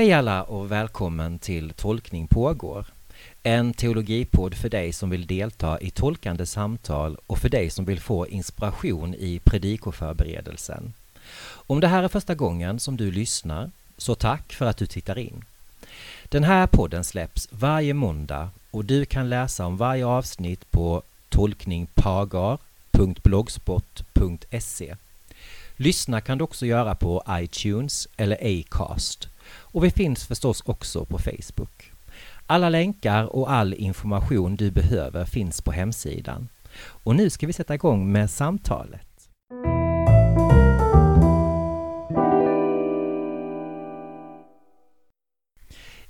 Hej alla och välkommen till Tolkning pågår. En teologipodd för dig som vill delta i tolkande samtal och för dig som vill få inspiration i predikoförberedelsen. Om det här är första gången som du lyssnar, så tack för att du tittar in. Den här podden släpps varje måndag och du kan läsa om varje avsnitt på tolkningpagar.blogspot.se. Lyssna kan du också göra på iTunes eller Acast och vi finns förstås också på Facebook. Alla länkar och all information du behöver finns på hemsidan. Och nu ska vi sätta igång med samtalet.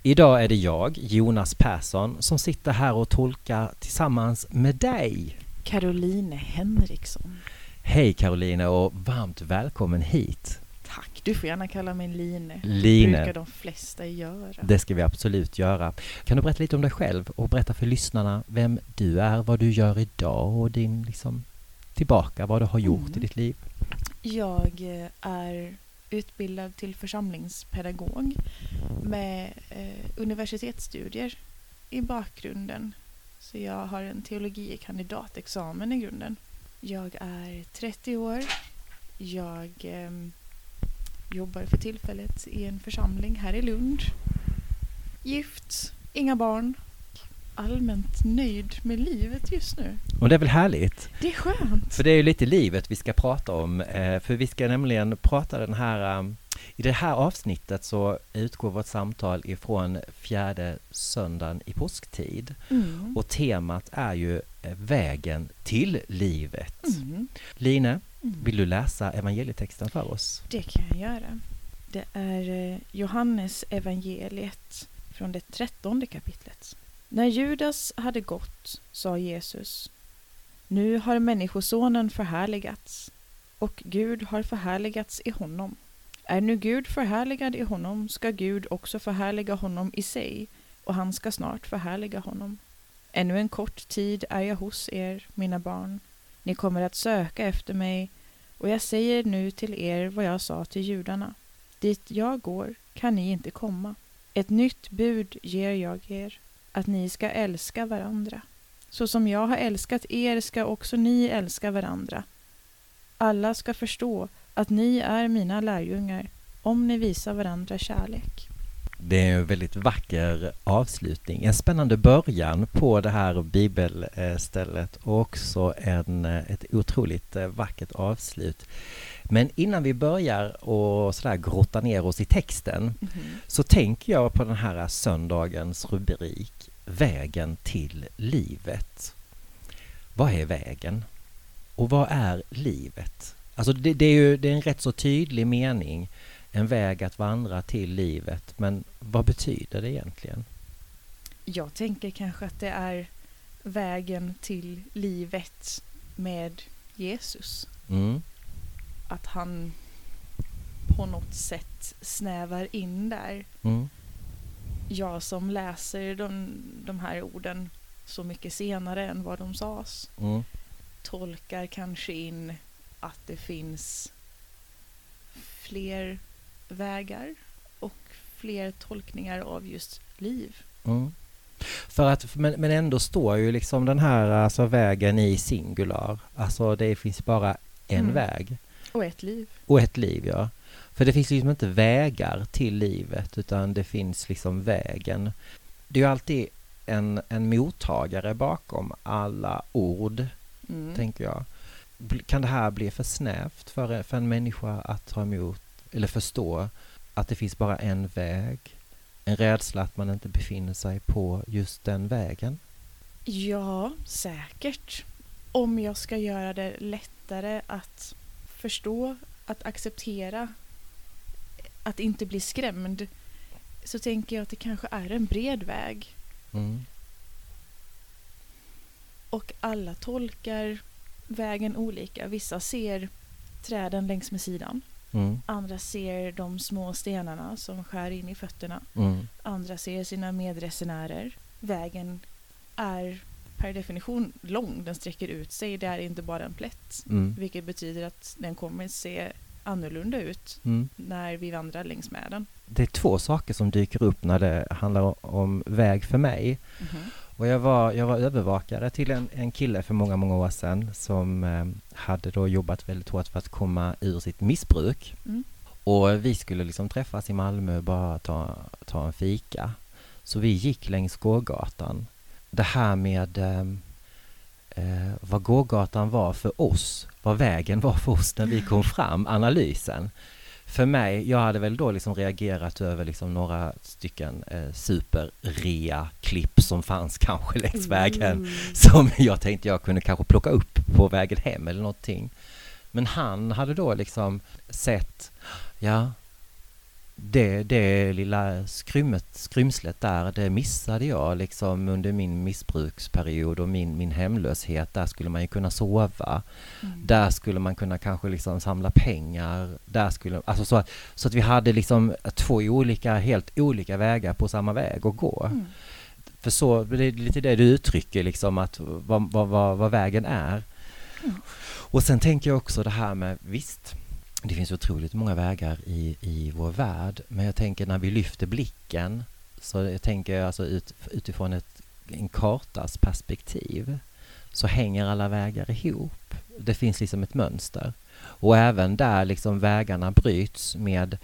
Idag är det jag, Jonas Persson, som sitter här och tolkar tillsammans med dig. Caroline Henriksson. Hej Caroline och varmt välkommen hit. Tack, du får gärna kalla mig Line. Line. Det brukar de flesta göra. Det ska vi absolut göra. Kan du berätta lite om dig själv och berätta för lyssnarna vem du är, vad du gör idag och din liksom tillbaka, vad du har gjort Mm. i ditt liv? Jag eh, är utbildad till församlingspedagog med eh, universitetsstudier i bakgrunden. Så jag har en teologie kandidatexamen i grunden. Jag är 30 år. Jag eh, jobbar för tillfället i en församling här i Lund. Gift, inga barn. Allmänt nöjd med livet just nu. Och det är väl härligt? Det är skönt. För det är ju lite livet vi ska prata om, eh, för vi ska nämligen prata den här um, i det här avsnittet så utgår vårt samtal ifrån fjärde söndagen i påsktid Mm. och temat är ju eh, vägen till livet. Mm. Line vill du läsa evangelietexten för oss? Det kan jag göra. Det är eh, Johannes evangeliet från det trettonde kapitlet. När Judas hade gått sa Jesus Nu har Människosonen förhärligats och Gud har förhärligats i honom. Är nu Gud förhärligad i honom ska Gud också förhärliga honom i sig och han ska snart förhärliga honom. Ännu en kort tid är jag hos er, mina barn. Ni kommer att söka efter mig och jag säger nu till er vad jag sa till judarna. Dit jag går kan ni inte komma. Ett nytt bud ger jag er, att ni ska älska varandra. Så som jag har älskat er ska också ni älska varandra. Alla ska förstå att ni är mina lärjungar om ni visar varandra kärlek. Det är en väldigt vacker avslutning, en spännande början på det här bibelstället och också en, ett otroligt eh, vackert avslut. Men innan vi börjar och sådär grotta ner oss i texten så tänker jag på den här söndagens rubrik Vägen till livet. Vad är vägen? Och vad är livet? Alltså det, det är ju det är en rätt så tydlig mening, en väg att vandra till livet. Men vad betyder det egentligen? Jag tänker kanske att det är vägen till livet med Jesus. Mm. Att han på något sätt snävar in där. Mm. Jag som läser de, de här orden så mycket senare än vad de sades Mm. tolkar kanske in att det finns fler vägar och fler tolkningar av just liv. Mm. För att, men, men ändå står ju liksom den här alltså, vägen i singular. Alltså det finns bara en Mm. väg. Och ett liv. Och ett liv, ja. För det finns liksom inte vägar till livet, utan det finns liksom vägen. Det är ju alltid en, en mottagare bakom alla ord, Mm. tänker jag. Kan det här bli för snävt för, för en människa att ta emot eller förstå att det finns bara en väg? En rädsla att man inte befinner sig på just den vägen? Ja, säkert. Om jag ska göra det lättare att förstå, att acceptera, att inte bli skrämd så tänker jag att det kanske är en bred väg. Mm. Och alla tolkar vägen olika. Vissa ser träden längs med sidan. Mm. Andra ser de små stenarna som skär in i fötterna. Mm. Andra ser sina medresenärer. Vägen är per definition lång. Den sträcker ut sig. Det är inte bara en plätt. Mm. Vilket betyder att den kommer se annorlunda ut Mm. när vi vandrar längs med den. Det är två saker som dyker upp när det handlar om väg för mig. Och jag var, jag var övervakare till en, en kille för många, många år sedan som eh, hade då jobbat väldigt hårt för att komma ur sitt missbruk. Mm. Och vi skulle liksom träffas i Malmö och bara ta, ta en fika. Så vi gick längs gågatan. Det här med eh, eh, vad gågatan var för oss, vad vägen var för oss när vi kom fram, analysen. För mig, jag hade väl då liksom reagerat över liksom några stycken eh, superrea-klipp som fanns kanske längs vägen Mm. som jag tänkte jag kunde kanske plocka upp på vägen hem eller någonting. Men han hade då liksom sett, ja, det, det lilla skrymmet, skrymslet där, det missade jag liksom under min missbruksperiod och min, min hemlöshet. Där skulle man ju kunna sova. Mm. Där skulle man kunna kanske liksom samla pengar. Där skulle, alltså så, att, så att vi hade liksom två olika, helt olika vägar på samma väg att gå. Mm. För så, det är lite det du uttrycker liksom att vad, vad, vad, vad vägen är. Mm. Och sen tänker jag också det här med, visst, det finns otroligt många vägar i, i vår värld, men jag tänker när vi lyfter blicken, så jag tänker alltså ut, utifrån ett, en kartas perspektiv, så hänger alla vägar ihop. Det finns liksom ett mönster. Och även där liksom vägarna bryts med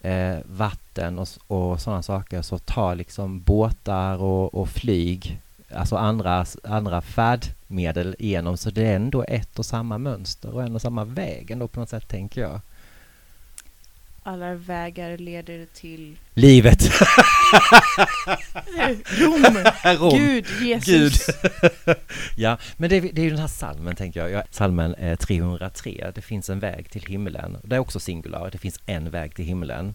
eh, vatten och, och sådana saker så tar liksom båtar och, och flyg, alltså andra, andra färdmedel igenom. Så det är ändå ett och samma mönster och en och samma väg ändå på något sätt tänker jag. Alla vägar leder till Livet! Rom, Rom. Gud, Jesus. ja, men det, är- det är ju den här salmen tänker jag. Ja, salmen eh, 303. Det finns en väg till himlen. Det är också singular. Det finns en väg till himlen.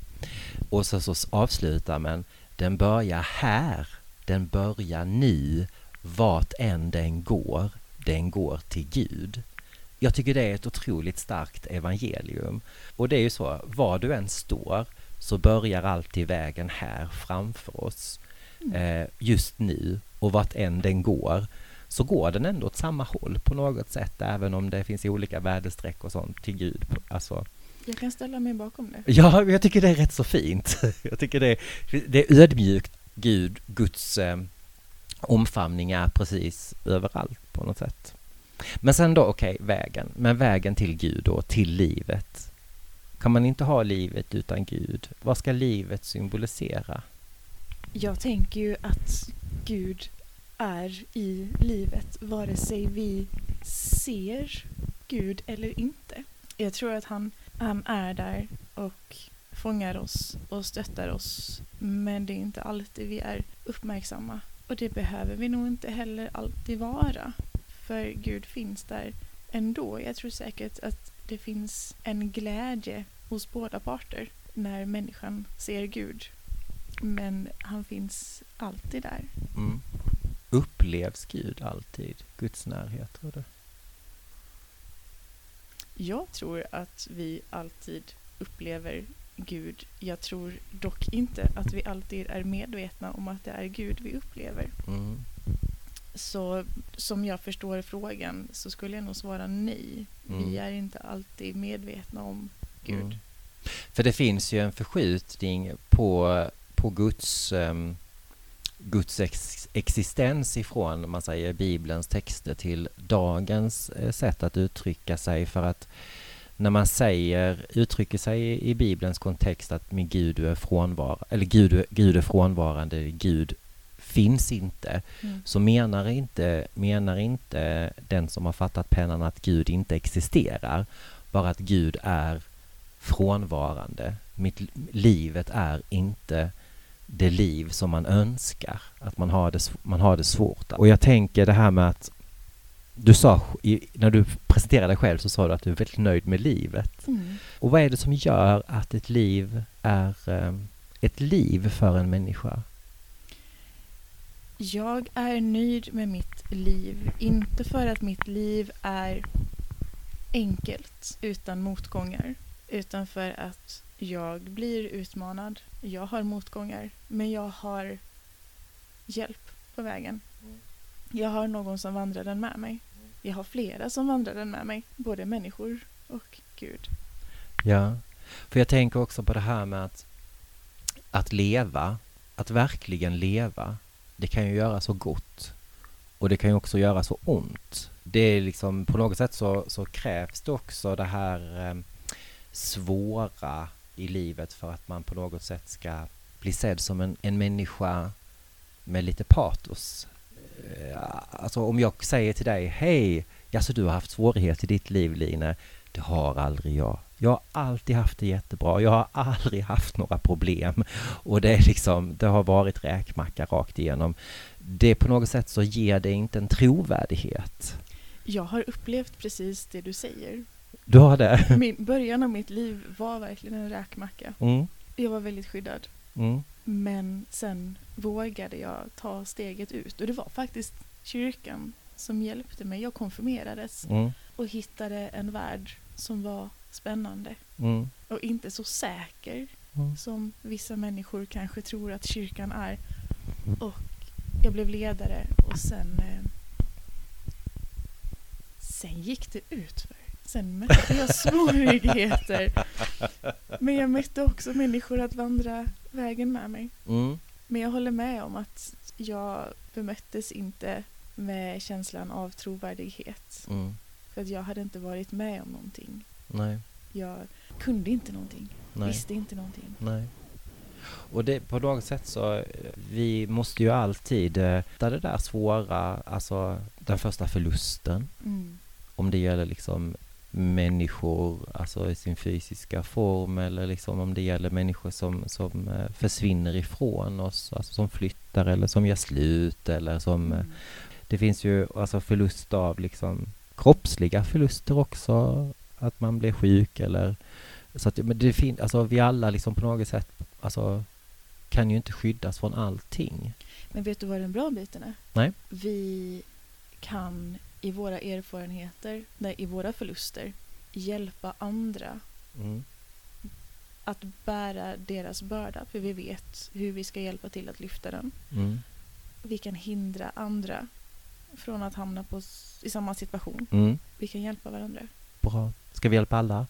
Och så, så avslutar man. Den börjar här. Den börjar nu. Vart än den går. Den går till Gud. Jag tycker det är ett otroligt starkt evangelium. Och det är ju så, var du än står så börjar alltid vägen här framför oss eh, just nu och vart än den går så går den ändå åt samma håll på något sätt även om det finns olika väderstreck och sånt till Gud. Alltså, Jag kan ställa mig bakom det. ja, jag tycker det är rätt så fint. Jag tycker det, det är ödmjukt. Gud, Guds eh, omfamning är precis överallt på något sätt. Men sen då, okej, vägen. Men vägen till Gud och till livet. Kan man inte ha livet utan Gud? Vad ska livet symbolisera? Jag tänker ju att Gud är i livet vare sig vi ser Gud eller inte. Jag tror att han, han är där och fångar oss och stöttar oss. Men det är inte alltid vi är uppmärksamma. Och det behöver vi nog inte heller alltid vara. För Gud finns där ändå. Jag tror säkert att det finns en glädje hos båda parter när människan ser Gud. Men han finns alltid där. Mm. Upplevs Gud alltid? Guds närhet, tror du? Jag tror att vi alltid upplever Gud. Jag tror dock inte att vi alltid är medvetna om att det är Gud vi upplever. Mm. Så som jag förstår frågan så skulle jag nog svara nej. Mm. Vi är inte alltid medvetna om Gud. Mm. För det finns ju en förskjutning på, på Guds, um, Guds ex, existens ifrån man säger, Bibelns texter till dagens eh, sätt att uttrycka sig. För att när man säger, uttrycker sig i, Bibelns kontext att min Gud är frånvarande, eller Gud, Gud är frånvarande, Gud finns inte, Mm. så menar inte, menar inte den som har fattat pennan att Gud inte existerar, bara att Gud är frånvarande. Mitt, livet är inte det liv som man önskar, att man har det, man har det svårt. Och jag tänker det här med att du sa, i, när du presenterade dig själv så sa du att du är väldigt nöjd med livet. Mm. Och vad är det som gör att ett liv är eh, ett liv för en människa? Jag är nöjd med mitt liv. Inte för att mitt liv är enkelt utan motgångar. Utan för att jag blir utmanad. Jag har motgångar. Men jag har hjälp på vägen. Jag har någon som vandrar den med mig. Jag har flera som vandrar den med mig. Både människor och Gud. Ja, för jag tänker också på det här med att, att leva, att verkligen leva, det kan ju göra så gott och det kan ju också göra så ont. Det är liksom, på något sätt så, så krävs det också det här eh, svåra i livet för att man på något sätt ska bli sedd som en, en människa med lite patos. Eh, alltså om jag säger till dig, hej, alltså du har haft svårigheter i ditt liv Line. Det har aldrig jag. Jag har alltid haft det jättebra. Jag har aldrig haft några problem. Och det är liksom, det har varit räkmacka rakt igenom. Det på något sätt så ger det inte en trovärdighet. Jag har upplevt precis det du säger. Du har det? Min, början av mitt liv var verkligen en räkmacka. Mm. Jag var väldigt skyddad. Mm. Men sen vågade jag ta steget ut och det var faktiskt kyrkan som hjälpte mig. Jag konfirmerades Mm. och hittade en värld som var spännande Mm. och inte så säker Mm. som vissa människor kanske tror att kyrkan är. Och jag blev ledare och sen eh, sen gick det utför. Sen mötte jag svårigheter. Men jag mötte också människor att vandra vägen med mig. Mm. Men jag håller med om att jag bemöttes inte med känslan av trovärdighet. Mm. För att jag hade inte varit med om någonting. Nej. Jag kunde inte någonting. Nej. Visste inte någonting. Nej. Och det, på något sätt så, eh, vi måste ju alltid, eh, där det där svåra, alltså den första förlusten, Mm. om det gäller liksom människor, alltså i sin fysiska form eller liksom om det gäller människor som, som eh, försvinner ifrån oss, alltså som flyttar eller som gör slut eller som, eh, Mm. det finns ju alltså förlust av liksom kroppsliga förluster också, att man blir sjuk eller så att men det finns, alltså vi alla liksom på något sätt, alltså kan ju inte skyddas från allting. Men vet du vad den bra biten är? Nej. Vi kan i våra erfarenheter, nej, i våra förluster, hjälpa andra Mm. att bära deras börda. För vi vet hur vi ska hjälpa till att lyfta den. Mm. Vi kan hindra andra från att hamna på, i samma situation. Mm. Vi kan hjälpa varandra. Bra. Ska vi hjälpa alla?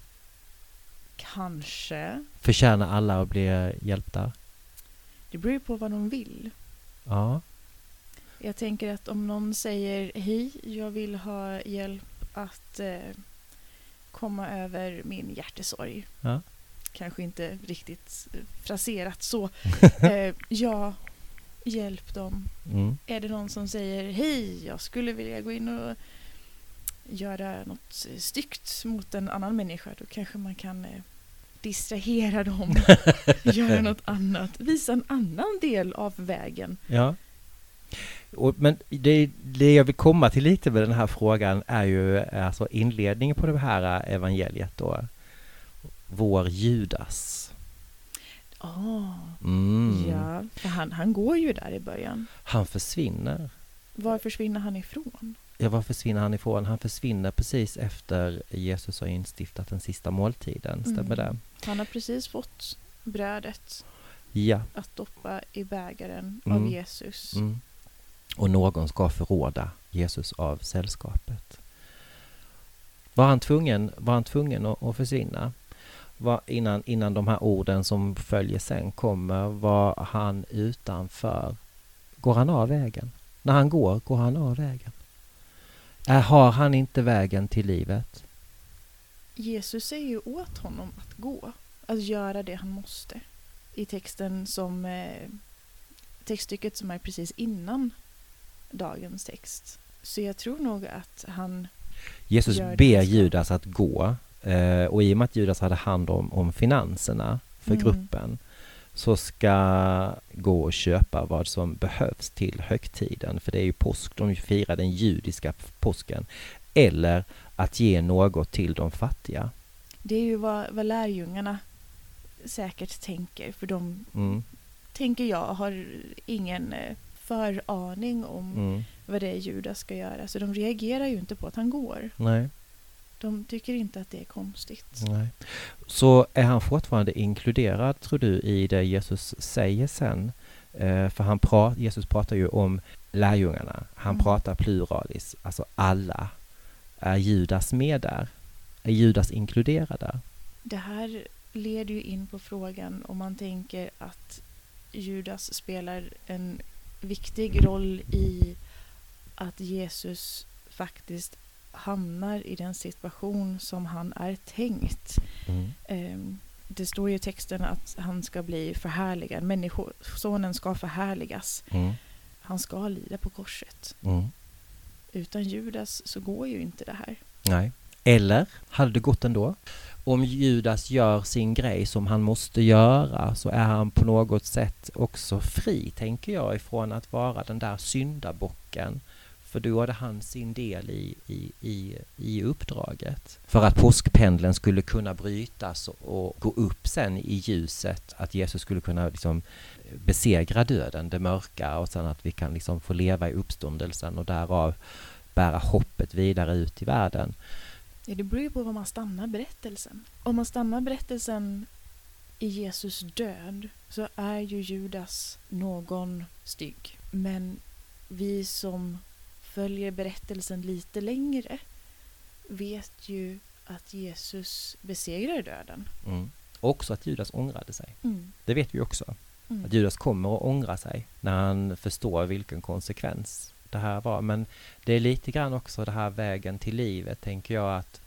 Kanske. Förtjänar alla att bli hjälpta? Det beror ju på vad de vill. Ja. Jag tänker att om någon säger hej, jag vill ha hjälp att eh, komma över min hjärtesorg. Ja. Kanske inte riktigt eh, fraserat så. eh, ja, hjälp dem. Mm. Är det någon som säger hej, jag skulle vilja gå in och göra något styggt mot en annan människa, då kanske man kan eh, distrahera dem, göra något annat, visa en annan del av vägen. Ja. Och, men det, det jag vill komma till lite med den här frågan är ju alltså inledningen på det här evangeliet då. Vår Judas. Ah, Mm. Ja, för han, han går ju där i början. Han försvinner. Var försvinner han ifrån? Ja, var försvinner han ifrån? Han försvinner precis efter Jesus har instiftat den sista måltiden, stämmer det? Mm. Han har precis fått brödet Ja. att doppa i bägaren Mm. av Jesus. Mm. Och någon ska förråda Jesus av sällskapet. Var han tvungen, var han tvungen att, att försvinna? Var, innan, innan de här orden som följer sen kommer, var han utanför? Går han av vägen? När han går, går han av vägen? Är, har han inte vägen till livet? Jesus säger ju åt honom att gå, att göra det han måste. I texten som eh, textstycket som är precis innan dagens text. Så jag tror nog att han Jesus ber. Judas att gå eh, och i och med att Judas hade hand om, om finanserna för Mm. gruppen så ska gå och köpa vad som behövs till högtiden för det är ju påsk, de firar den judiska påsken eller att ge något till de fattiga. Det är ju vad, vad lärjungarna säkert tänker, för de, Mm, tänker jag, har ingen eh, föraning om mm, vad det är Judas ska göra. Så de reagerar ju inte på att han går. nej, De tycker inte att det är konstigt. nej. Så är han fortfarande inkluderad tror du i det Jesus säger sen? Eh, för han pra, Jesus pratar ju om lärjungarna. Han Mm. pratar pluralis, alltså alla. Är Judas med där? Är Judas inkluderad där? Det här leder ju in på frågan om man tänker att Judas spelar en viktig roll i att Jesus faktiskt hamnar i den situation som han är tänkt. Mm. Ehm, Det står ju i texten att han ska bli förhärligad. Människosonen ska förhärligas. Mm. Han ska lida på korset. Mm. Utan Judas så går ju inte det här. Nej. Eller hade det gått ändå? Om Judas gör sin grej som han måste göra så är han på något sätt också fri, tänker jag, ifrån att vara den där syndabocken. För då hade han sin del i, i, i, i uppdraget. För att påskpendeln skulle kunna brytas och gå upp sen i ljuset, att Jesus skulle kunna liksom besegra döden, det mörka och sen att vi kan liksom få leva i uppståndelsen och därav bära hoppet vidare ut i världen. Ja, det beror ju på var man stannar berättelsen. Om man stannar berättelsen i Jesus död så är ju Judas någon stygg. Men vi som följer berättelsen lite längre vet ju att Jesus besegrar döden. Mm. Och också att Judas ångrade sig. Mm. Det vet vi också. Mm. Att Judas kommer att ångra sig när han förstår vilken konsekvens det här var. Men det är lite grann också det här vägen till livet, tänker jag att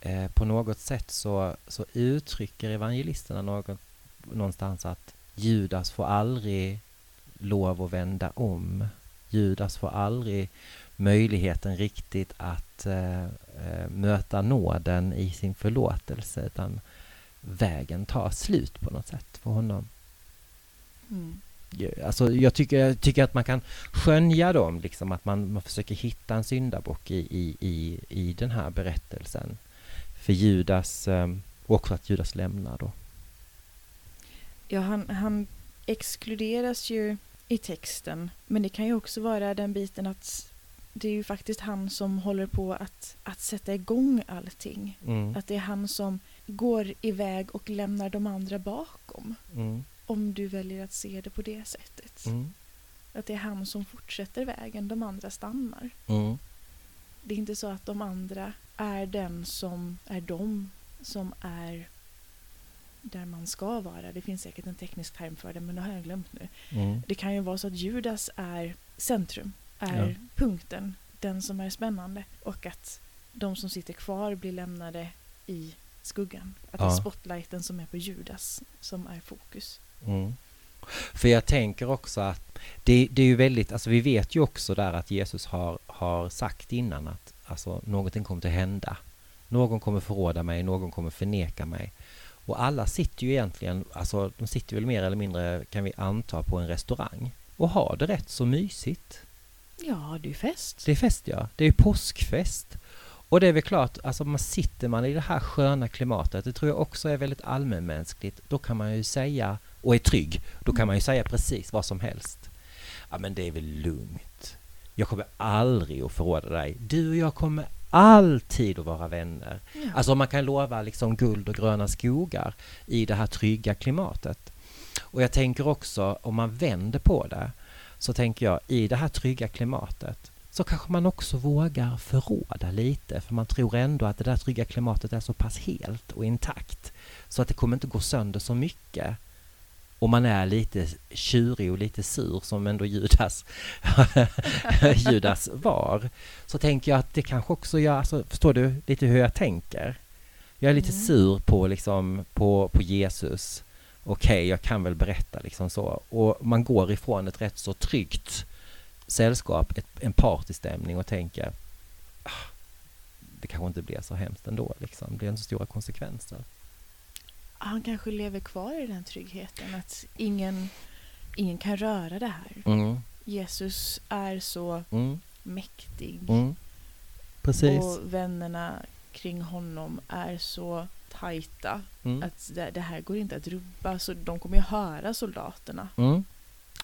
eh, på något sätt så, så uttrycker evangelisterna något, någonstans att Judas får aldrig lov att vända om. Judas får aldrig möjligheten riktigt att eh, eh möta nåden i sin förlåtelse utan vägen tar slut på något sätt för honom. Mm. Alltså jag tycker, jag tycker att man kan skönja dem, liksom att man, man försöker hitta en syndabock i, i, i, i den här berättelsen. För Judas, eh, och också att Judas lämnar då. Ja, han, han exkluderas ju i texten. Men det kan ju också vara den biten att det är ju faktiskt han som håller på att, att sätta igång allting. Mm. Att det är han som går iväg och lämnar de andra bakom. Mm. Om du väljer att se det på det sättet. Mm. Att det är han som fortsätter vägen, de andra stannar. Mm. Det är inte så att de andra är den som är de som är där man ska vara. Det finns säkert en teknisk term för det, men det har jag glömt nu. Mm. Det kan ju vara så att Judas är centrum, är Ja. punkten, den som är spännande. Och att de som sitter kvar blir lämnade i skuggan. Att det är Ja. spotlighten som är på Judas som är fokus. Mm. För jag tänker också att det, det är ju väldigt, alltså vi vet ju också där att Jesus har, har sagt innan att alltså, någonting kommer att hända. Någon kommer förråda mig, någon kommer förneka mig. Och alla sitter ju egentligen, alltså de sitter väl mer eller mindre kan vi anta på en restaurang och har det rätt så mysigt. Ja, det är fest. Det är fest ja, det är påskfest. Och det är väl klart, alltså man sitter man i det här sköna klimatet, det tror jag också är väldigt allmänmänskligt, då kan man ju säga, och är trygg, då kan man ju säga precis vad som helst. Ja men det är väl lugnt. Jag kommer aldrig att förråda dig. Du och jag kommer alltid att vara vänner. Ja. Alltså man kan lova liksom guld och gröna skogar i det här trygga klimatet. Och jag tänker också, om man vänder på det, så tänker jag i det här trygga klimatet så kanske man också vågar förråda lite för man tror ändå att det där trygga klimatet är så pass helt och intakt så att det kommer inte gå sönder så mycket om man är lite tjurig och lite sur som ändå Judas, Judas var så tänker jag att det kanske också gör, alltså, förstår du lite hur jag tänker? Jag är lite Mm. sur på, liksom, på, på Jesus. Okej, jag kan väl berätta liksom så. Och man går ifrån ett rätt så tryggt sällskap, ett, en partystämning och tänker ah, det kanske inte blir så hemskt ändå liksom. Det blir inte så stora konsekvenser. Han kanske lever kvar i den tryggheten att ingen, ingen kan röra det här. Mm, Jesus är så mm, mäktig mm. Och vännerna kring honom är så tajta Mm, att det, det här går inte att rubba. Så de kommer ju höra soldaterna.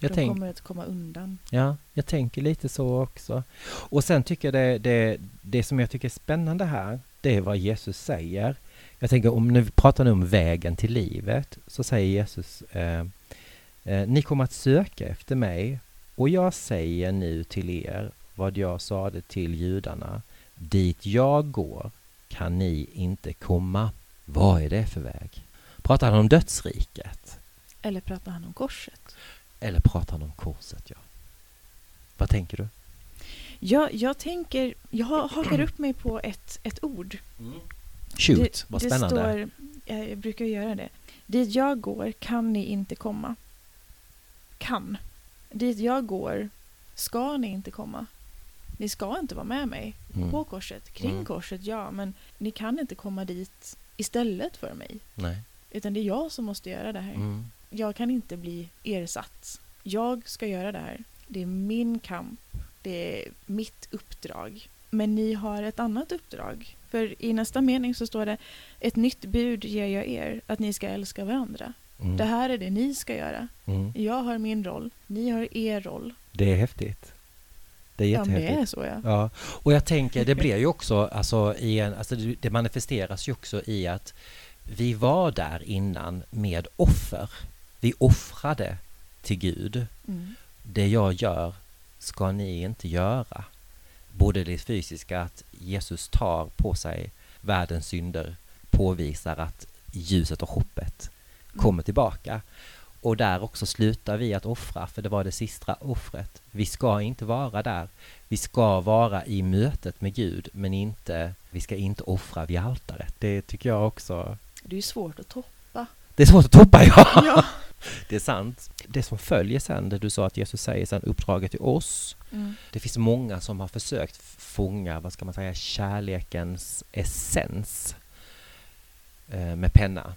Jag de tänk, kommer att komma undan. Ja, jag tänker lite så också. Och sen tycker jag det, det, det som jag tycker är spännande här, det är vad Jesus säger. Jag tänker om nu pratar nu om vägen till livet, så säger Jesus eh, eh, Ni kommer att söka efter mig och jag säger nu till er vad jag sade till judarna. Dit jag går kan ni inte komma. Vad är det för väg? Pratar han om dödsriket? Eller pratar han om korset? Eller pratar han om korset, ja? Vad tänker du? Jag, jag tänker, jag hakar upp mig på ett, ett ord. Shoot, det, vad det spännande. Står, jag brukar göra det. Dit jag går kan ni inte komma. Kan. Dit jag går ska ni inte komma. Ni ska inte vara med mig Mm. på korset. Kring Mm. korset, ja, men ni kan inte komma dit istället för mig. Nej. Utan det är jag som måste göra det här. Mm. Jag kan inte bli ersatt. Jag ska göra det här. Det är min kamp. Det är mitt uppdrag. Men ni har ett annat uppdrag. För i nästa mening så står det ett nytt bud ger jag er, att ni ska älska varandra. Mm. Det här är det ni ska göra. Mm. Jag har min roll, ni har er roll. Det är häftigt. Det är Ja, jättehäftigt. det är så ja. Ja, och jag tänker det blir ju också, alltså, i en, alltså det manifesteras ju också i att vi var där innan med offer. Vi offrade till Gud. Mm. Det jag gör ska ni inte göra. Både det fysiska, att Jesus tar på sig världens synder, påvisar att ljuset och hoppet Mm. kommer tillbaka. Och där också slutar vi att offra, för det var det sista offret. Vi ska inte vara där. Vi ska vara i mötet med Gud, men inte, vi ska inte offra vid altaret. Det tycker jag också. Det är svårt att toppa. Det är svårt att toppa, ja! Ja. Det är sant. Det som följer sen, det du sa att Jesus säger sen, uppdraget till oss. Mm. Det finns många som har försökt fånga, vad ska man säga, kärlekens essens eh, med penna.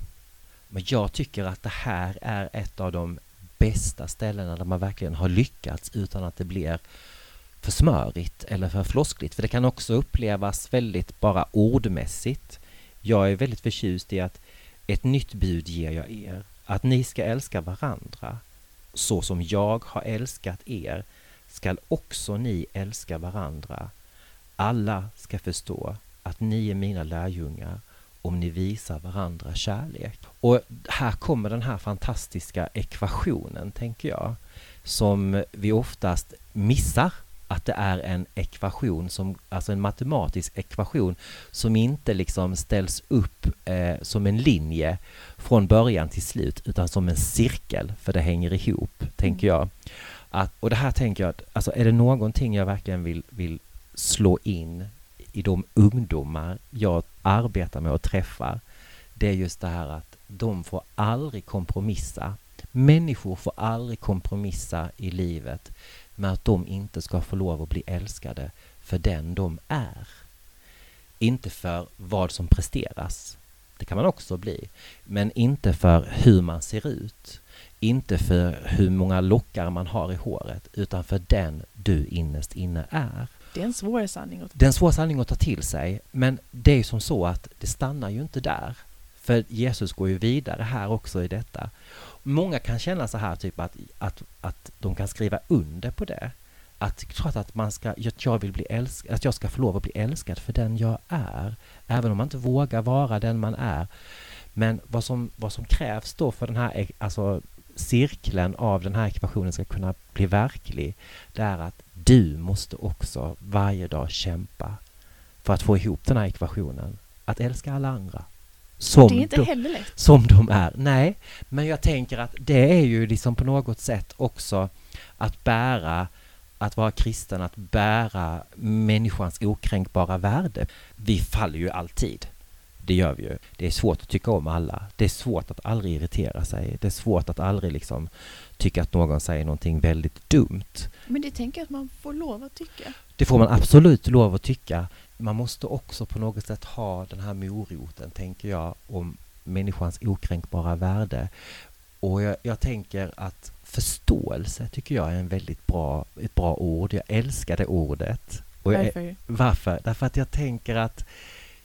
Men jag tycker att det här är ett av de bästa ställena där man verkligen har lyckats utan att det blir för smörigt eller för floskligt. För det kan också upplevas väldigt bara ordmässigt. Jag är väldigt förtjust i att ett nytt bud ger jag er. Att ni ska älska varandra så som jag har älskat er skall också ni älska varandra. Alla ska förstå att ni är mina lärjungar om ni visar varandra kärlek. Och här kommer den här fantastiska ekvationen, tänker jag, som vi oftast missar att det är en ekvation, som, alltså en matematisk ekvation som inte liksom ställs upp eh, som en linje från början till slut utan som en cirkel, för det hänger ihop, tänker jag. Att, och det här tänker jag, alltså är det någonting jag verkligen vill, vill slå in i de ungdomar jag arbetar med och träffar, det är just det här att de får aldrig kompromissa. Människor får aldrig kompromissa i livet med att de inte ska få lov att bli älskade för den de är. Inte för vad som presteras. Det kan man också bli. Men inte för hur man ser ut. Inte för hur många lockar man har i håret. Utan för den du innerst inne är. Det är en svår sanning att Det är en svår sanning att ta till sig, men det är som så att det stannar ju inte där. För Jesus går ju vidare här också i detta. Många kan känna så här typ att, att, att de kan skriva under på det. Att trots att man ska, att jag vill bli älskad, att jag ska få lov att bli älskad för den jag är. Även om man inte vågar vara den man är. Men vad som, vad som krävs då för den här alltså, cirkeln av den här ekvationen ska kunna bli verklig, det är att du måste också varje dag kämpa för att få ihop den här ekvationen. Att älska alla andra. Som, Det är inte de, heller lätt. som de är. Nej, men jag tänker att det är ju liksom på något sätt också att bära, att vara kristen, att bära människans okränkbara värde. Vi faller ju alltid. Det gör vi ju. Det är svårt att tycka om alla. Det är svårt att aldrig irritera sig. Det är svårt att aldrig liksom tycka att någon säger någonting väldigt dumt. Men det tänker jag att man får lov att tycka. Det får man absolut lov att tycka. Man måste också på något sätt ha den här moroten, tänker jag, om människans okränkbara värde. Och jag, jag tänker att förståelse tycker jag är en väldigt bra, ett bra ord. Jag älskar det ordet. Och jag, Varför? varför? Därför att jag tänker att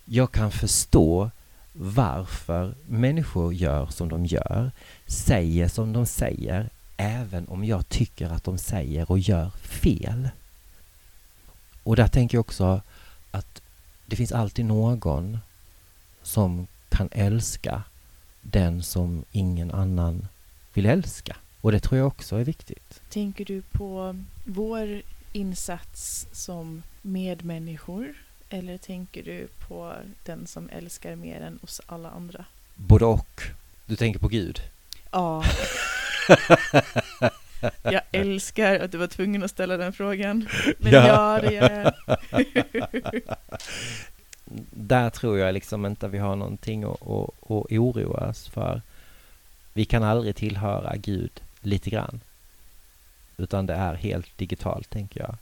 jag kan förstå varför människor gör som de gör, säger som de säger, även om jag tycker att de säger och gör fel. Och där tänker jag också att det finns alltid någon som kan älska den som ingen annan vill älska. Och det tror jag också är viktigt. Tänker du på vår insats som medmänniskor Eller tänker du på den som älskar mer än oss alla andra? Både och. Du tänker på Gud? Ja. jag älskar att du var tvungen att ställa den frågan. Men ja, ja det gör jag. Där tror jag liksom inte vi har någonting att, att, att oroa oss för. Vi kan aldrig tillhöra Gud lite grann. Utan det är helt digitalt, tänker jag.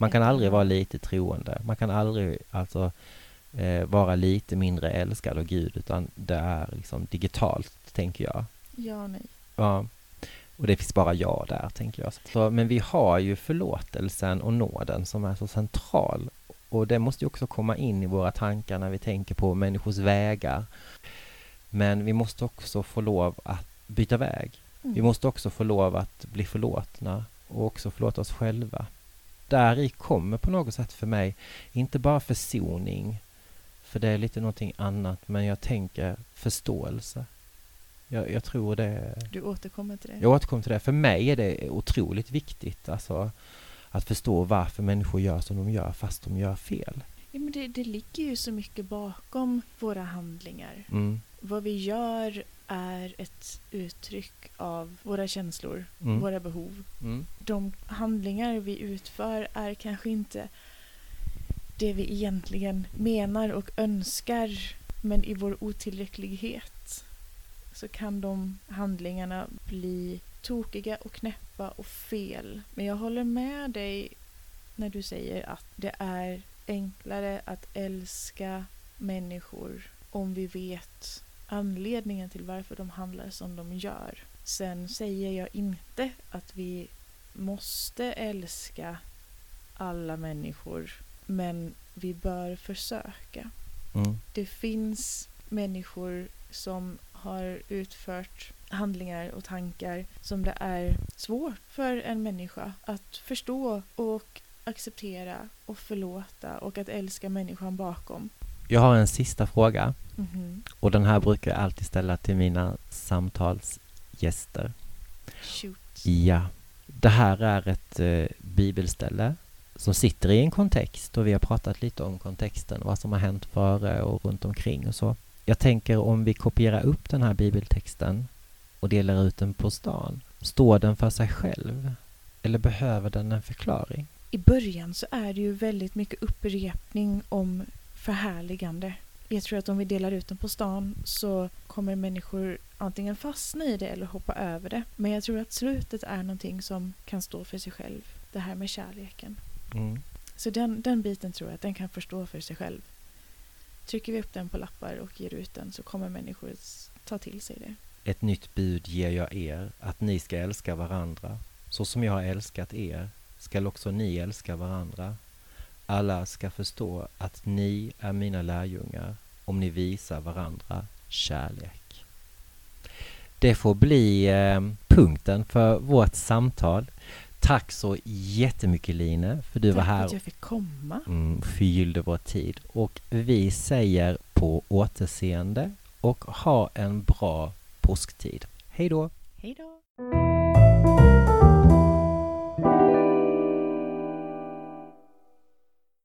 Man kan aldrig vara lite troende. Man kan aldrig alltså eh, vara lite mindre älskad av Gud, utan det är liksom digitalt, tänker jag. Ja, nej. Ja. Och det finns bara jag där, tänker jag. Så, men vi har ju förlåtelsen och nåden som är så central. Och det måste ju också komma in i våra tankar när vi tänker på människors vägar. Men vi måste också få lov att byta väg. Mm. Vi måste också få lov att bli förlåtna och också förlåta oss själva. Där i kommer på något sätt för mig, inte bara försoning, för det är lite någonting annat, men jag tänker förståelse. Jag, jag, tror det... Du återkommer till det? Jag återkommer till det. För mig är det otroligt viktigt alltså, att förstå varför människor gör som de gör fast de gör fel. Ja, men det, det ligger ju så mycket bakom våra handlingar. Mm. Vad vi gör är ett uttryck av våra känslor, mm. våra behov. Mm. De handlingar vi utför är kanske inte det vi egentligen menar och önskar men i vår otillräcklighet så kan de handlingarna bli tokiga och knäppa och fel. Men jag håller med dig när du säger att det är enklare att älska människor om vi vet anledningen till varför de handlar som de gör. Sen säger jag inte att vi måste älska alla människor, men vi bör försöka. Mm. Det finns människor som har utfört handlingar och tankar som det är svårt för en människa att förstå och acceptera och förlåta och att älska människan bakom. Jag har en sista fråga. Mm -hmm. Och den här brukar jag alltid ställa till mina samtalsgäster. Shoot. Ja. Det här är ett eh, bibelställe som sitter i en kontext och vi har pratat lite om kontexten, vad som har hänt före och runt omkring och så. Jag tänker om vi kopierar upp den här bibeltexten och delar ut den på stan. Står den för sig själv? Eller behöver den en förklaring? I början så är det ju väldigt mycket upprepning om förhärligande. Jag tror att om vi delar ut den på stan så kommer människor antingen fastna i det eller hoppa över det. Men jag tror att slutet är någonting som kan stå för sig själv. Det här med kärleken. Mm. Så den, den biten tror jag att den kan förstå för sig själv. Trycker vi upp den på lappar och ger ut den så kommer människor ta till sig det. Ett nytt bud ger jag er, att ni ska älska varandra. Så som jag har älskat er skall också ni älska varandra. Alla ska förstå att ni är mina lärjungar om ni visar varandra kärlek. Det får bli eh, punkten för vårt samtal. Tack så jättemycket Line för du Tack var här. Tack att jag fick komma. Mm, förgyllde vår tid. Och vi säger på återseende och ha en bra påsktid. Hej då! Hej då!